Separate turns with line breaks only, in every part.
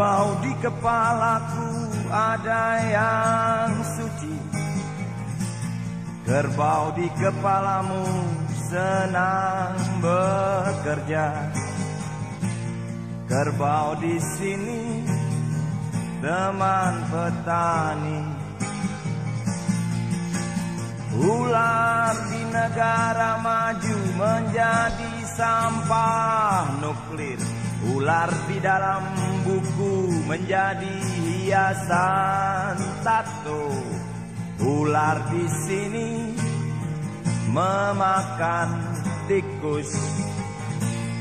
Kerbau di kepalaku ada yang suci. Kerbau di kepalamu senang bekerja. Kerbau di sini teman petani. Ular di negara maju menjadi sampah nuklir Ular di dalam buku menjadi hiasan tato. Ular di sini memakan tikus.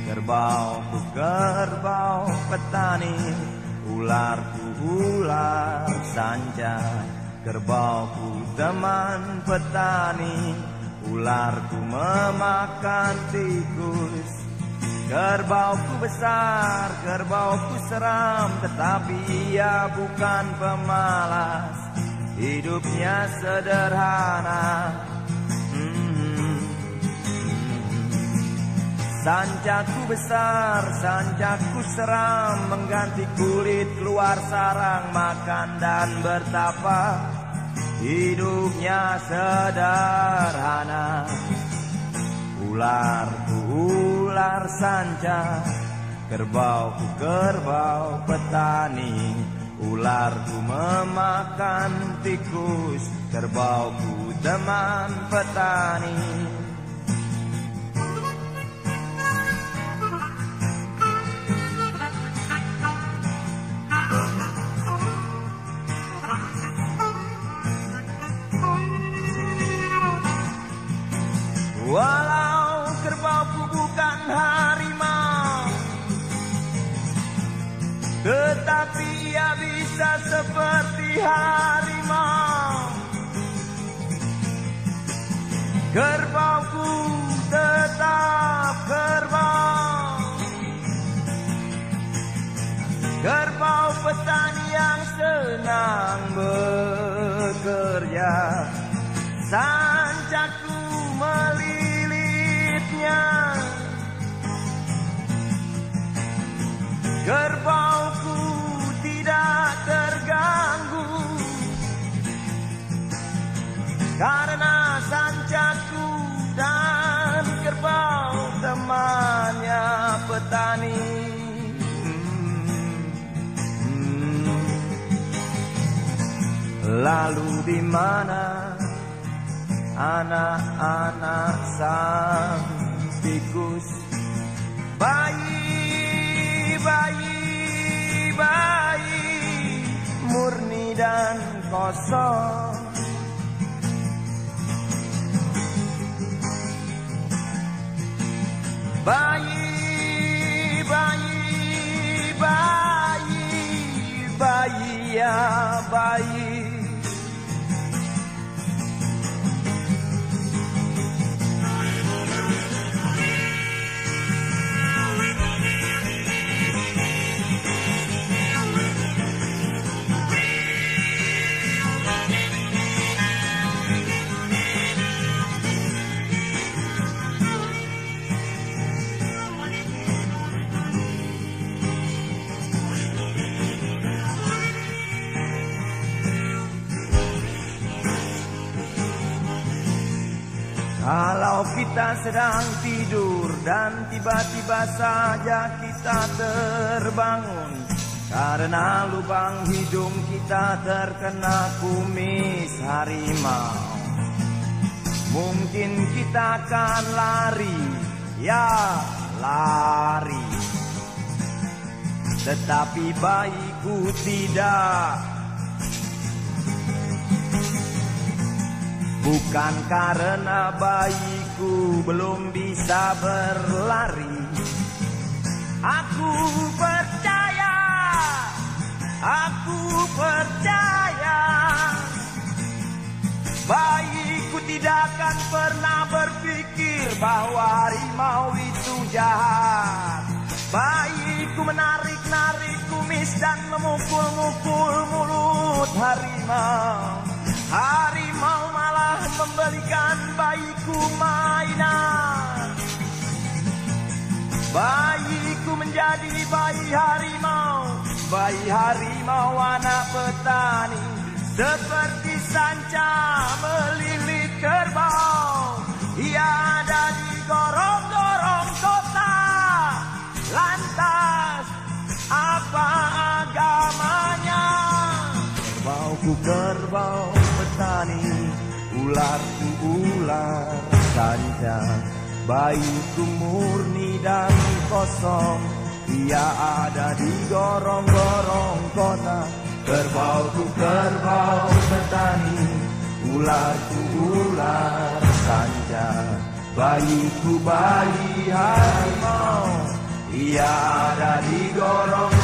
Kerbau ku kerbau petani, ularku ular sanja. Kerbau ku teman petani, ularku memakan tikus. Kerbauku besar, kerbauku seram Tetapi ia bukan pemalas. Hidupnya sederhana. Hmm. Sancaku besar, sancaku seram Mengganti kulit keluar sarang Makan dan bertapa. Hidupnya sederhana Ular ular sanca Kerbau kerbau petani. Ularku memakan tikus Kerbauku teman petani seperti harimau. Kerbauku tetap kerbau. Kerbau petani yang senang bekerja. Sancaku melilitnya. Kerbauku Lalu di mana anak-anak sang tikus bayi bayi bayi murni dan kosong. Bayi bayi bayi bayi ya bayi Kalau kita sedang tidur dan tiba-tiba saja kita terbangun Karena lubang hidung kita terkena kumis harimau. Mungkin kita akan lari, ya lari. Tetapi bayiku tidak Bukan karena bayiku belum bisa berlari. Aku percaya Aku percaya Bayiku tidak akan pernah berpikir Bahwa harimau itu jahat. Bayiku menarik-narik kumis dan memukul-mukul mulut harimau. Harimau membelikan bayiku mainan. Bayiku menjadi bayi harimau. Bayi harimau anak petani. Seperti sanca melilit kerbau. Ia ada di gorong-gorong kota. Lantas apa agamanya? Kerbau ku kerbau Ular ular sanca Bayiku murni dan kosong. Ia ada di gorong-gorong kota Kerbau ku kerbau petani Ular ku ular sanja Bayiku bayi harimau. Ia ada di gorong-gorong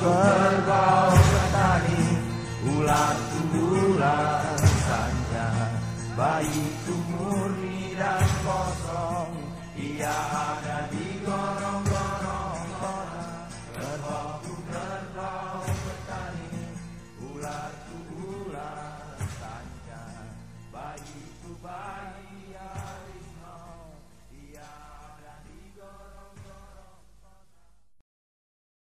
Berbau petani ulat ulat saja bayi tumbuh